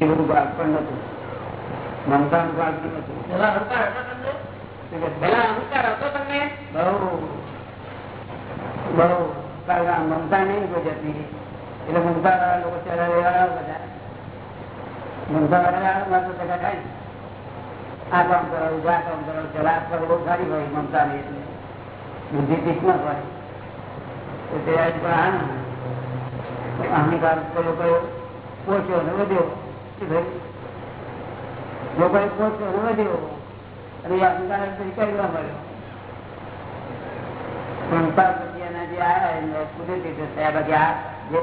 એ બધું બાળપણ નતું મમતા નું બાળપણ નતું પેલા અહંકાર હતો તમને પેલા અહંકાર હતો તમને બહુ બહુ કારણ આ મમતા નહીં કોઈ જતી એટલે મમતા વાળા લોકો ચલા વાળા બધા મમતા વાળા માત્ર ટકા થાય આ કામ કરાવું આ કામ કરાવું ચલા પર બહુ સારી હોય મમતા ની એટલે બુદ્ધિ તીક્ષ્ણ હોય તો તે આજ પણ આ અહંકાર લોકો પોચ્યો ને વધ્યો શું થયું લોકોએ પોચ્યો ને વધ્યો અને એ અહંકાર કઈ ના મળ્યો સંસાર પછી એના જે આવ્યા એને કુદરતી થયા હોય એ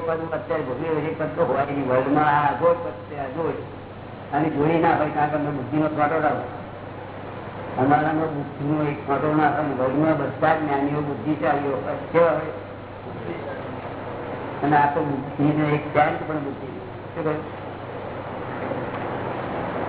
પદ તો હોય નહીં વર્લ્ડમાં આ અજોડ પદ છે અજોડ અને જોડી ના હોય કારણ કે અમે બુદ્ધિનો ફોટો રાખો અમારામાં બુદ્ધિનો એક ફોટો ના હોય વર્લ્ડમાં બધા જ જ્ઞાનીઓ બુદ્ધિશાળીઓ છે હવે અને આ તો બુદ્ધિને એક સેન્ટ પણ બુદ્ધિ શું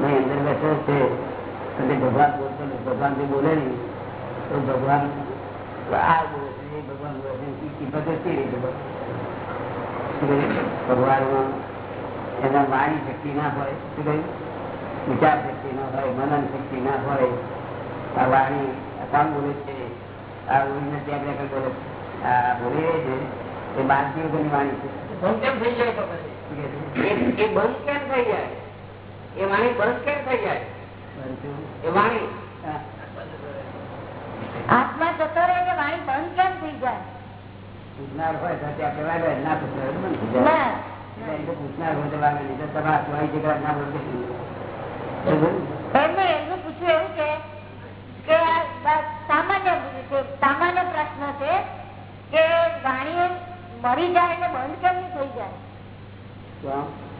નહીં અંદર બેઠો છે અને ભગવાન બોલતો નથી ભગવાન જે બોલે નહીં તો ભગવાન આ બોલે છે એ ભગવાન બોલે છે એ કિંમત ઓછી રહી છે ભગવાનમાં એના વાણી શક્તિ ના હોય શું કહ્યું વિચાર શક્તિ ના હોય મનન શક્તિ ના હોય આ વાણી કોણ બોલે છે આ ઓળીને ત્યાં આગળ બોલે આ બોલે છે એ બારથી વગરની વાણી છે બંધ કેમ થઈ જાય તો પછી એ- એ બંધ કેમ થઈ જાય એ વાણી બંધ કેમ થઈ જાય? એ વાણી. આત્મા જતો રહે કે વાણી બંધ કેમ થઈ જાય? પૂછનાર હોય તો ત્યાં કહેવાય ના પૂછનાર હોય તો બંધ થઈ જાય. ના. એટલે એ તો પૂછનાર હોય તો વાગે નહીં. તમે આ તમારી ના બોલતો એમનું પૂછ્યું એવું છે કે સામાન્ય સામાન્ય પ્રશ્ન છે કે વાણી મરી જાય એટલે બંધ કેમ નહીં થઈ જાય?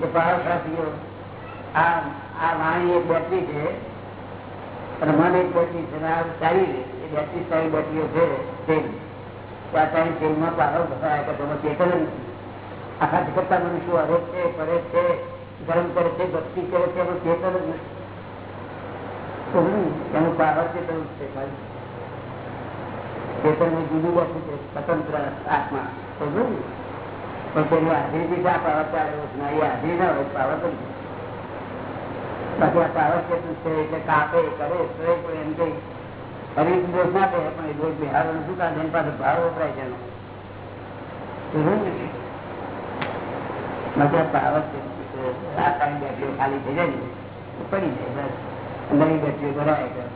બેટરી છે. અને મન એક બેટરી છે. છે. કરે છે ગરમ કરે છે, ભક્તિ કરે છે. એનું ચેતન જ નથી. તો હું? એનું પાર ચેતન છે ખાલી ચેતન જુદું બધું છે. સ્વતંત્ર આત્મા. તો ને પણ ચેતન છે, એટલે કાપે, કરે કઈ છે? છે. ખાલી જાય ને પડી જાય, બસ. અંદરની બેટરીઓ ભરાય કરે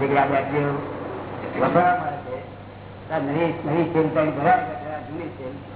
જગ્યા બેટરીઓ વપરાવા મળે છે નવી નવી સેલ ભરાય છે, જૂની વપરાય.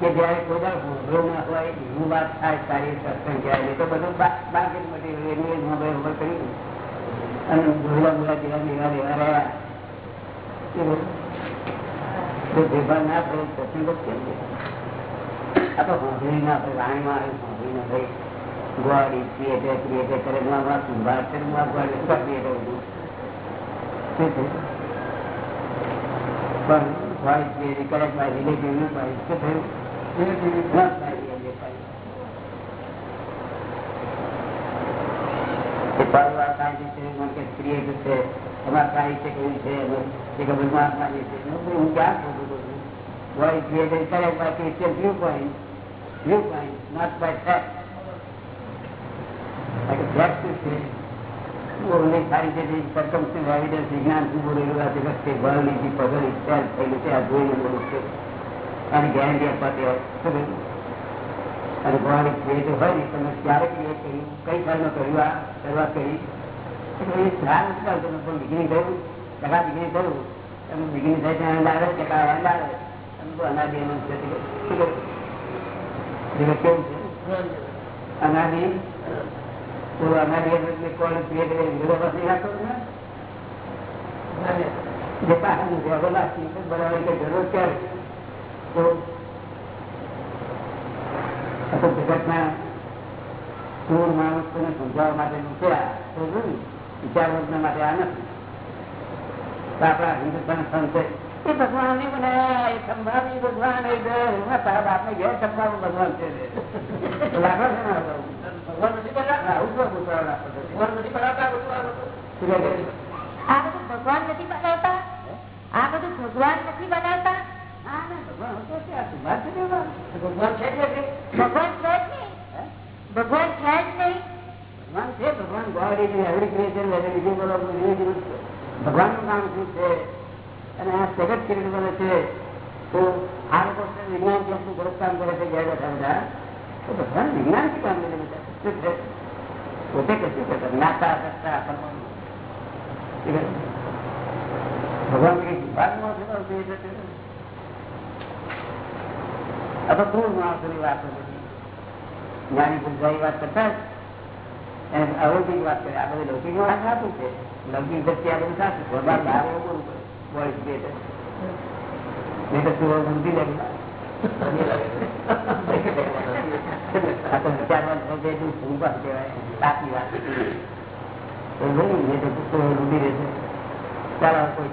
કે જયારે કોઈ ના હોય એવું વાત થાય સારી સત્સંગ જયારે તો બધું બાકી મટીરિયલ એની જ મોબાઈલ ઉપર કરી અને ભૂલા ભૂલા જેવા લેવા લેવા રહ્યા. ભેગા ના થાય સત્સંગ જ કેમ ના ભાઈ વાણીમાં આવ્યું સાંભળી ના થાય. ગોળી ક્રિએટર ક્રિએટર કરે હું હું ગોળી શું ક્રિએટર બધું પણ જે કરે મારે રિલેટિવનું ભાઈ થયું? રિલેટિવ ના થાય એ જે થાય. એ પરિવાર સાયન્ટિસ્ટ છે મને કે ક્રિએટિવ છે અમારા સાહિત્ય કેવું છે એ કે ભગવાન માનીએ છીએ હું ક્યાં ખોટું કરું What is created is correct by Christian viewpoint, viewpoint, not by fact. Like a fact is it. only scientific circumstantial evidence વિજ્ઞાન શું બોલેલું આ જગત છે વર્લ્ડ ઇઝ પઝલ ઇટસેલ્ફ થયેલું છે આ જોઈને બોલું છે અને ગેરંટી આપવા તે અને ભગવાન ક્રિએટિવ હોય ને તમે ક્યારે ક્રિએટ કર્યું કઈ સાલમાં કર્યું, આ શરૂઆત કરી. એટલે એ ધ્યાન નથી બિગિનિંગ થયું ટકા બિગિનિંગ થયું તમે બિગિનિંગ થાય ત્યાં લાવે ટકા લાવે તમે તો અનાદિ? જગત કેવું છે? અનાદિ? તો અમારી એટલે કોણ? ક્રિએટ વિરોધાભાસ નહીં રાખતો ને જે પાછળ બરાબર જરૂર ક્યારે? તો જગતના ક્રૂર માણસોને સમજાવવા માટે મૂક્યા તો વિચારવર્ગના માટે આ નથી. આપણા હિન્દુસ્તાન સંત એ ભગવાન ને બનાવ્યા એ સંભાવી ભગવાન એ તારા બાપને ઘેર સંભાવું ભગવાન છે લાગો છે ભગવાન નથી ભગવાન બનાવતા આ બધું ભગવાન નથી બનાવતા? આ બધું ભગવાન નથી બનાવતા? ભગવાન હતો છે આ સુભાષ છે ને ભગવાન છે કે નથી? ભગવાન છે જ નહીં હે? ભગવાન છે જ નહીં ભગવાન છે ભગવાન god is every creature whether visible or invisible ભગવાનનું કામ શું છે અને આ જગત કેવી રીતે બને છે તો આ લોકો છે વિજ્ઞાન કેટલું ગરજ કામ કરે છે ગયા બેઠા બધા તો ભગવાન વિજ્ઞાન શું કામ કરે બધા શું છે પોતે કશું કરતા જ્ઞાતા કરતા કરવાનું. શું કરે? ભગવાન કઈ વિભાગમાં છે તો તે રીતે માણસો ક્રૂર માણસોની વાતો બધી જ્ઞાની બુદ્ધાઈ વાત કરતા એને અલૌકિક વાત કરે. આ બધી લૌકિક વાત સાચું છે? લૌકિક દ્રષ્ટિ આ બધું સાચું ભગવાન બહાર એવું બોલવું પડે બોયસ બે છે. નહીં તો તું ઊંધી લાગી. આ તો વિચારવાનું થઈ જાય તું શું વાત કહેવાય સાચી વાત તો નહીં નહીં તો તું ઊંધી રહેશે ચાલો કોઈ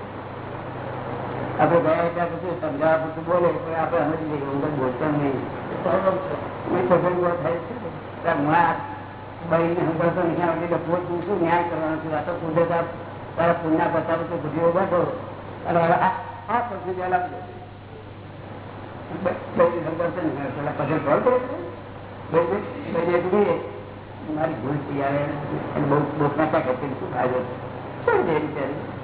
આપણે ગયા ત્યાં પછી સમજાવવા પૂરતું બોલે પણ આપણે સમજી લઈએ અંદર બોલતા નહીં મેં પગલ ઉભા થાય છે ત્યાં માં ભાઈને સંભળતો નહીં આવે એટલે પોત તું શું ન્યાય કરવાનો છું આ તો પૂછે તારા પુણ્યા બતાવે તો બુદ્ધિઓ બેઠો અને હવે આ આ પછી પહેલા સંભળતો નહીં પેલા પટેલ કોલ કરે મારી ભૂલ થઈ આવે અને બહુ બોકના ક્યાં કરતી શું ફાયદો શું છે બિચારી ભૂલ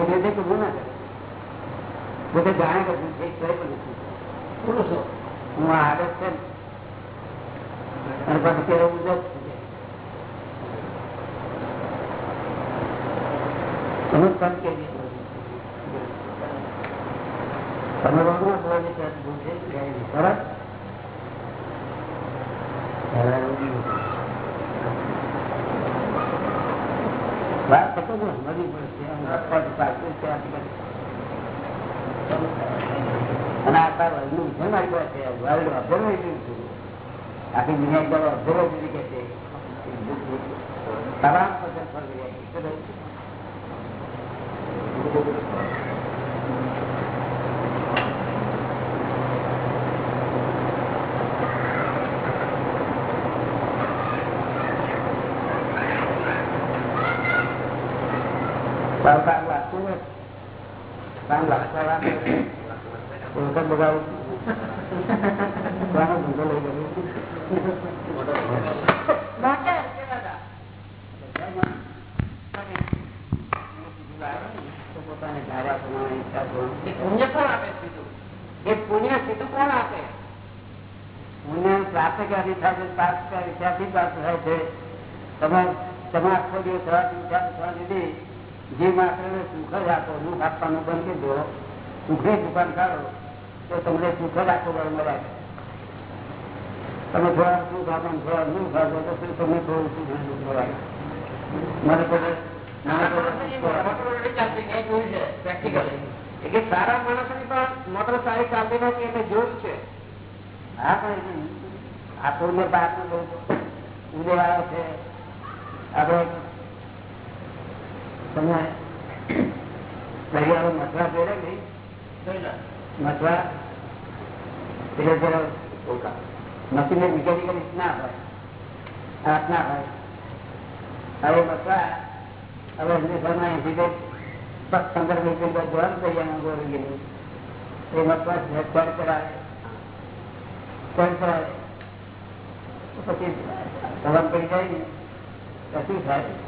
ગઈ છે જાણે કે કઈ પણ નથી હું આ છે અને પછી કેવું જ એનું કામ કે તમે રોગમાં સરસ ને મળી પડશે અને આ વર્લ્ડનું છે મારી પાસે આખી દુનિયા એકદમ ઓબ્ઝર્વેટિવ કે છે. તમામ પસંદ પર ગયા સારું કામ લાગતું ને કામ લાગતા લાગે વખત બગાડું કોનો ધંધો લઈ ગયો મોટર પોતાને ધાર્યા પ્રમાણે ઈચ્છા પ્રમાણે પુણ્ય સીધું સીધું કોણ આપે પુણ્ય પ્રાપ્ત ક્યાંથી થાય છે પ્રાપ્ત ક્યાંથી પ્રાપ્ત થાય છે તમે તમે આખો દિવસ સવારથી ઉઠ્યા દીધી જે માત્ર સુખ જ આપો દુઃખ આપવાનું બંધ કરી દો. સુખે દુકાન કાઢો તો તમને સુખ જ આપો બળ મળે. તમે થોડા સુખ આપો થોડા દુઃખ આપો તો શું તમે થોડું સુખ દુઃખ મળે. મને કહે સારા માણસો ની પણ મોટર સારી ચાલતી નથી એટલે જોયું છે. હા પણ આ તો મેં બારનું બહુ ઉદય આવ્યો છે આપણે તમે દરિયાનો મથવા જોડે નહીં? મથવા? એટલે જરા મશીન મિકેનિકલ ના હોય હાથ ના હોય હવે મથવા હવે હંમેશામાં અહીંથી પંદર મીટર જોવાનું દરિયામાં ગોળી ગયેલું એ મથવા હેડ કરાવે. કોણ કરાવે? પછી ધરમ પડી જાય ને. પછી થાય.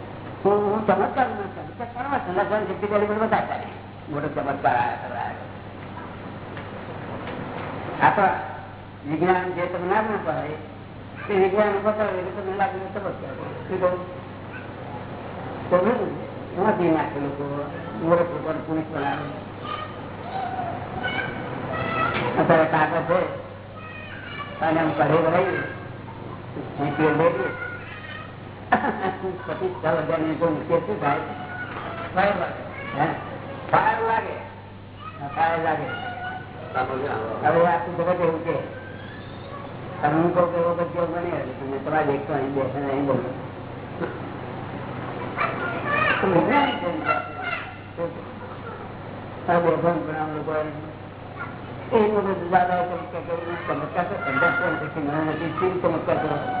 માણસ સંભાળ જેવાની શક્તિ ચમત્કાર આવ્યા આ તો વિજ્ઞાન જે તમે ના પડે તે વિજ્ઞાન બતાવે એટલે કહું? તો? એમાંથી નાખે લોકો મૂર્ખ ઉપર પુણિત બનાવે. અત્યારે કાગળ છે અને આમ કરે ભરાઈએ અહીં તેલ લઈએ પછી જો મુશ્કેલ શું થાય ફાયર લાગે. હે? ફાયર લાગે? ફાયર લાગે. હવે આખું જગત એવું છે તમે હું કહું એવો બધો બની? તમે તમારે દેખતો અહીં બેસે અહીં બોલો. છે ને તો છે? મને નથી શી ચમત્કાર કરો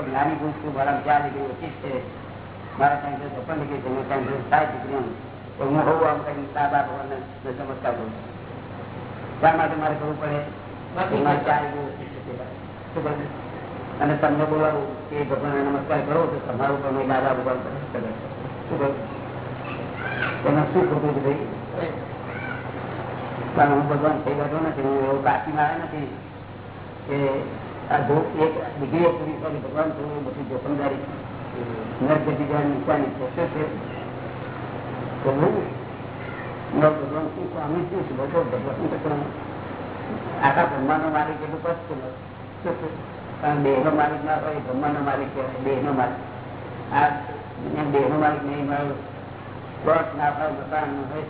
જ્ઞાની પુરુષ છું મારા ચાર ડિગ્રી ઓછી છે. મારા ત્યાં છપ્પન ડિગ્રી છે ત્યાં સાત ડિગ્રી તો હું હોઉં આમ કઈ દાદા ભગવાનને ચમત્કાર કરું શા માટે મારે કરવું પડે. ચાર ડિગ્રી ઓછી છે? અને તમને બોલાવું કે ભગવાન નમસ્કાર કરો તો તમારું તમે દાદા ભગવાન એમાં શું ખોટું છે ભાઈ? કારણ હું ભગવાન થઈ ગયો નથી, હું એવું કાચી મારે નથી કે આ ધોક એક ડિગ્રી પૂરી કરી ભગવાન એ બધી જોખમદારી નરગતિ જ્યાં છે શું છે. તો હું ભગવાન શું સ્વામી શું છે? બધો ભગવાન આખા બ્રહ્માંડનો માલિક એટલું કચ્છ કારણ માલિક ના માલિક આ ના હોય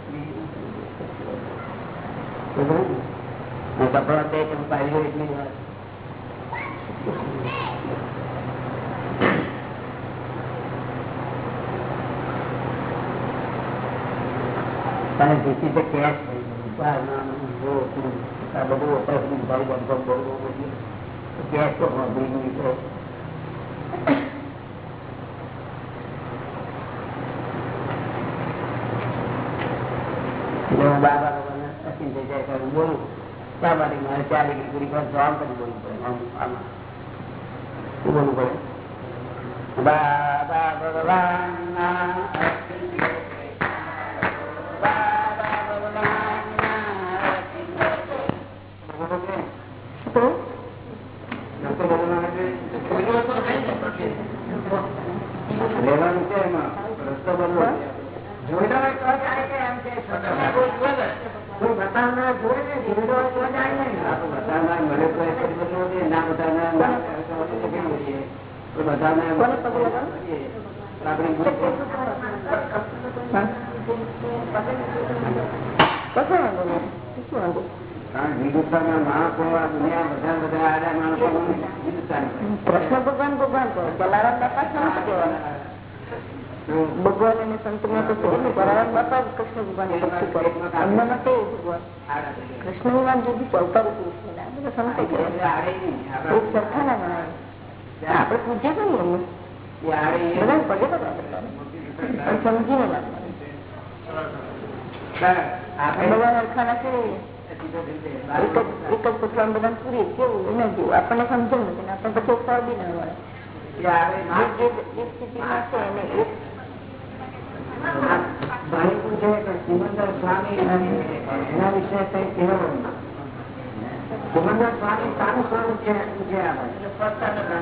પાડી એટલી વાર અને જેથી તે કેશ આ બધું ઓપરેશન ભાઈ બંધો બહુ બાબા બાબાને અસીમ થઈ જાય બોલું ત્યાં માટે મારે ચાર ડિગ્રી પૂરી પર જવાબ કરી બોલવું પડે આમ શું બોલવું પડે બાબા ભગવાનના હિન્દુસ્તાનના માણસો આ દુનિયા બધા બધા આડા માણસો હિન્દુસ્તાન કૃષ્ણ ભગવાન ભગવાન કહો જલારામ બાપા સંત કહેવાય ભગવાન અને સંત માં તો શું એટલે જલારામ બાપા જ કૃષ્ણ ભગવાન ભક્તિ કરે અમને માટે એ ભગવાન કૃષ્ણ ભગવાન જુદી ચૌકાર પુરુષ છે આ બધા સંતો કહેવાય એક સરખા ના ગણાય આપણે પૂજ્ય કરીએ એમને બધા પગે તો લાગે પણ સમજીને લાગે ભગવાન અરખા ના છે એક જ એક જ પુતળામાં બધાને પૂરી કેવું એને જેવું આપણને સમજણ નથી ને આપણે પછી ફળ બી ના મળે જે જે જે સ્થિતિમાં છે એને એક સિમંદર સ્વામી એના વિશે કઈ કહેવાનું સિમંદર સ્વામી સારું સ્વરૂપ છે સારું સ્વરૂપ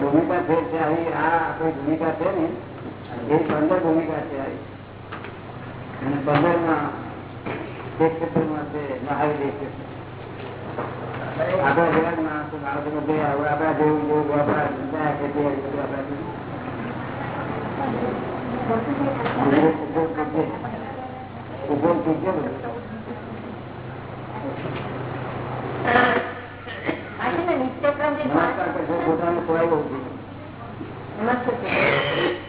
ભૂમિકા છે આ આપણી ભૂમિકા છે ને એ પંદર ભૂમિકા છે અહીં. અને પંદર માં એક ક્ષેત્રમાં છે મહાવીર એક ક્ષેત્ર. આપણા જેવા જ માણસો માણસો બધે હવે આપણા જેવું જેવું આપણા ધંધા ખેતી આ બધું આપણા જેવું. ઉદ્યોગ ઉદ્યોગ કરજે. ઉદ્યોગ કરજે બધું. આ છે ને નિત્યક્રમ જે પાંચ નમસ્કાર કરશો પોતાનું ખોવાઈ બહુ છે. નમસ્તે એ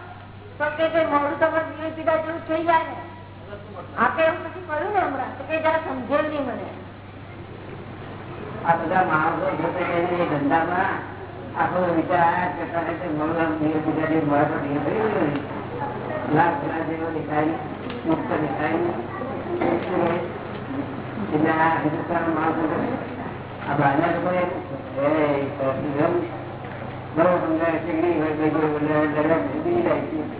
તો કે કે મોડું તમારે પીવા પીધા જેવું થઈ જાય ને આપણે એવું નથી કહ્યું ને હમણાં તો કે જરા સમજેલ નહીં મને આ બધા માણસો જે છે એને એ ધંધામાં આખો વિચાર આયા જ કરતા રહે છે. મોડું ધીરે ધીરે ધીરે મોડું ધીરે થઈ ગયું ને. લાખ ઘણા જેવો દેખાય ને, મુક્ત દેખાય ને. એટલે આ હિન્દુસ્તાનના માણસો છે ને, આ બહારના લોકો એ એમ બરોબર સમજાય છે કે નહીં હોય ભાઈ કોઈ બોલે એટલે ડરી જાય છે.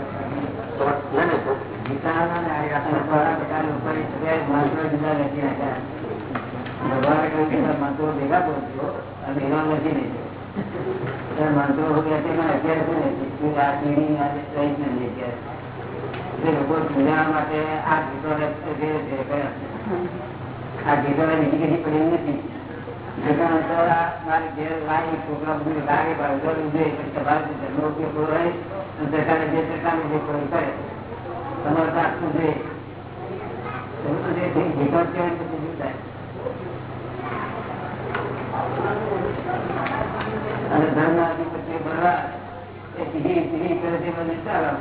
મંત્રો ભેગા પહોંચ્યો અને એવા નથી નહીં આ છે મારી ઘેર બધું લાગે, પણ જોઈએ, પછી તમારે ઉપયોગ હોય. જે સરકારને જે કોઈ કરે તમારે તો આખું જોઈએ એવું તો જે ગીતો કહેવાય પછી શું થાય? ભરવા, એ પીઢી પીઢી કરે છે બધું ચાલો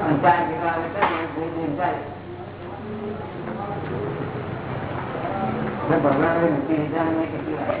અને ચાર ભેગા આવે તો દિન ભગવાન કેટલી વાર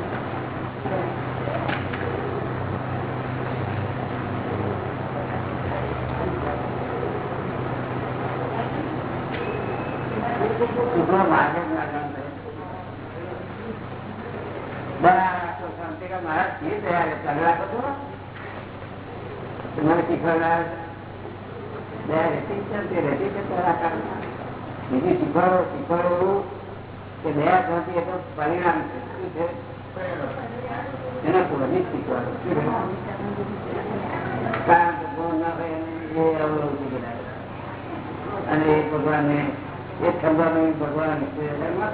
ગ્રંથિ એ તો પરિણામ એના પૂર્વજી શીખવાડો? કારણ કે ના એ અને એ ભગવાનને, એ ખંભા નહીં ભગવાન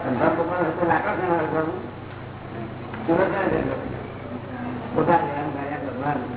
ખંભા ભગવાન હશે લાકડા મારે ઘરનું. સુરત ના પોતાને ભગવાન.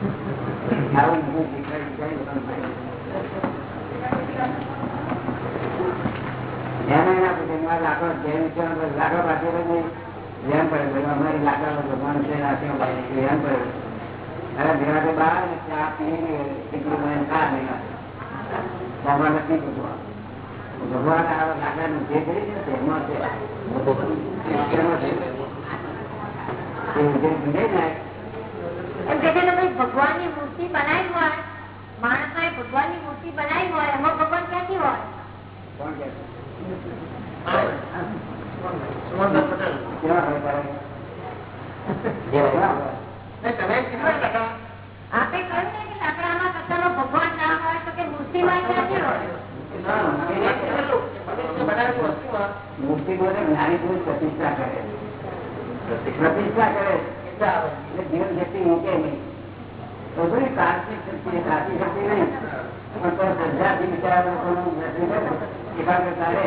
જાય આવું લાકડો ભગવાન ને ભગવાન ભગવાન ભગવાન જે કરી છે તેમાં છે છે. ભીડે ને મૂર્તિ બનાવી હોય માણસ ભગવાનની મૂર્તિ બનાવી હોય એમાં ભગવાન ક્યાંથી હોય? કોણ કહે છે? કેવા હોય તારે? આપે કહ્યું ને કે લાકડામાં કશામાં ભગવાન ના હોય તો કે મૂર્તિમાં ક્યાંથી હોય? મૂર્તિ બોલે જ્ઞાની પુરુષ પ્રતિષ્ઠા કરે કરે એટલે જીવન શક્તિ મૂકે નહીં બધું કાર્તિક શક્તિ કાર્તિક શક્તિ નહીં પણ શ્રદ્ધાથી બિચારા લોકોનું એકાગ્રતા રહે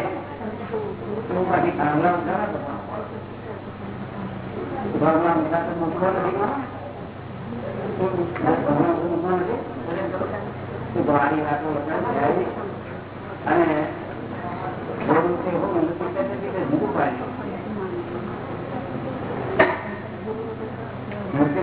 તો બાકી ખરા બધા. ભગવાન બધા તો મૂકવો નથી ભારી વાતો અને થોડું જુદું પાડ્યું મૂર્તિ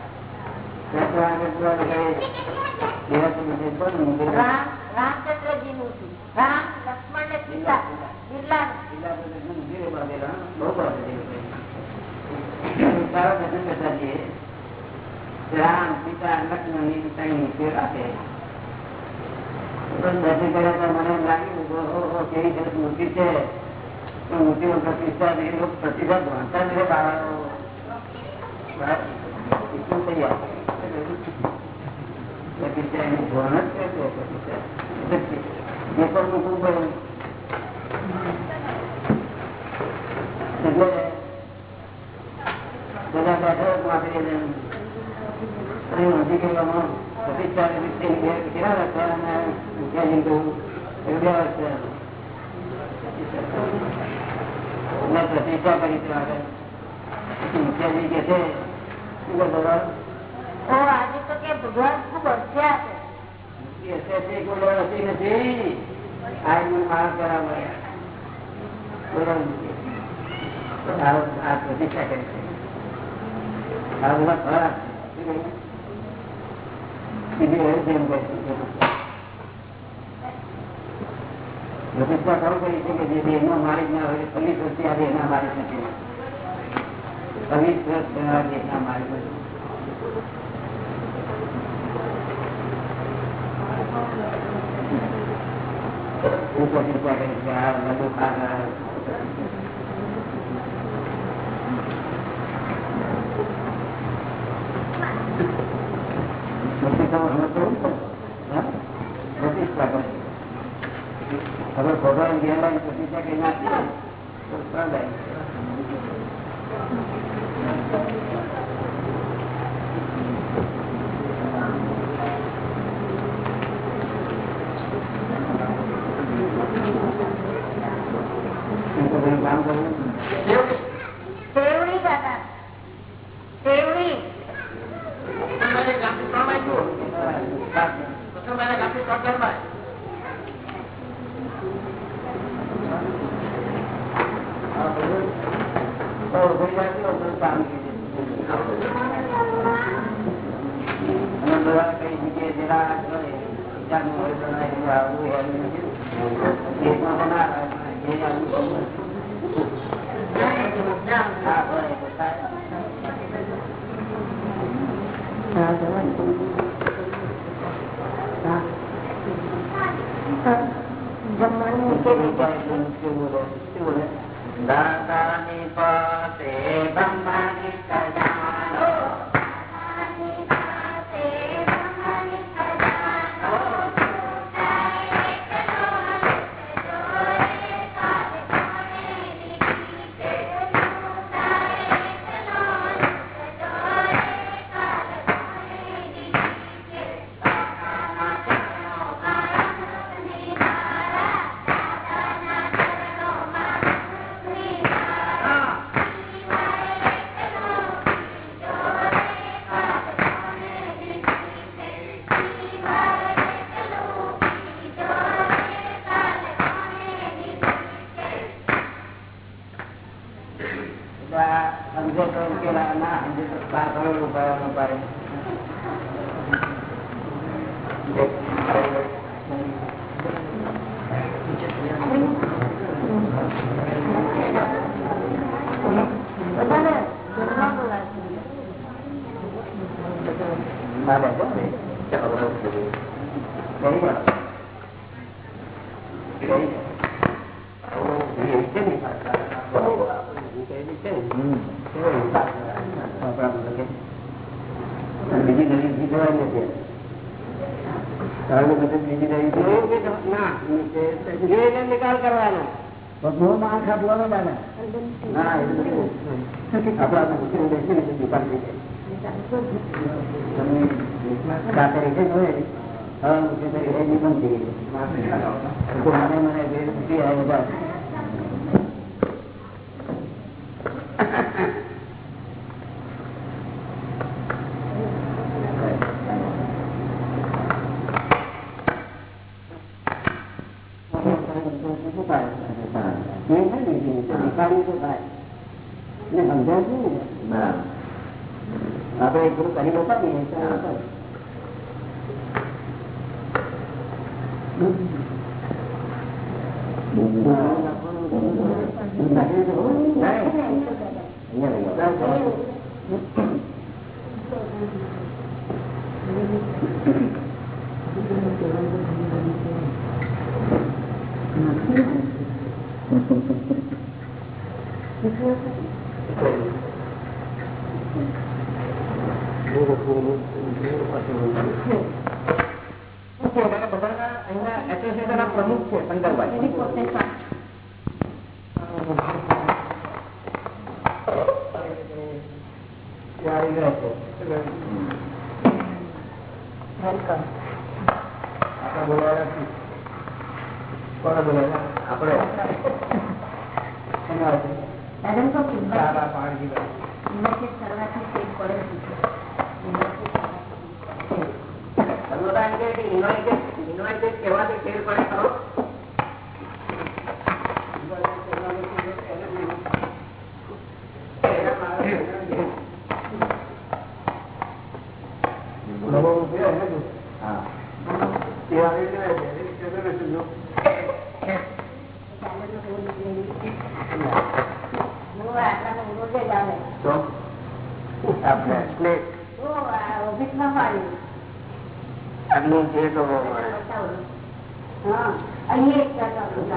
રામચંદ્રજી મૂર્તિ રામ લક્ષ્મણ ને સીતા બિરલા. સારા દર્શન કરતા છીએ રામ લક્ષ્મણની ત્રણ આપે તો મને લાગ્યું કેવી સરસ મૂર્તિ છે તો મૂર્તિનો પ્રતિષ્ઠા એ લોકો જાય પ્રતિષ્ઠા બધા કરી છે આગળ. મુખ્યાજી કે છે શું તો આજે તો કે છે. એમનું કે જે માલિક ના હોય છવ્વીસ વર્ષથી દેહના માલિક નથી. છવ્વીસ વર્ષ નથી. કરી છે આ બધું ખાના હવે ભગવાન ગેરલાઈન પ્રતિષ્ઠા કઈ નાખી તો પ્રલય. શું તો કંઈ કામ કરવું બીજી નવી ચીજ હોય નથી કારણ કે પછી બીજી નવી ચીજ ના એ નિકાલ કરવાનો બહુ માણસ આપવાનો દાદા ના એ બધું આપણા મુસ્લિમ બેસીને દુકાન થઈ જાય સાથે રીતે જોઈએ હવે મુસ્લિમ એ બંધ થઈ ગઈ તો મને મને શું થાય એને સમજાવતું ને આપણે ગુરુ કરી બતાવીએ Thank you. અહીંયા લઈ આવો. પ્રમુખ છે શંકરભાઈ વેલકમ દાદા તો કિંમત કિંમત કરવાથી તે પડે છે યુનાઇટેડ કહેવાથી ફેર પડે ખરો હું આટલામાં રોજે જ આવે આપણે પ્લેટ તો આ ઓફિસમાં વાળી આટલું છે તો હા અહીંયા એક જાત આપણું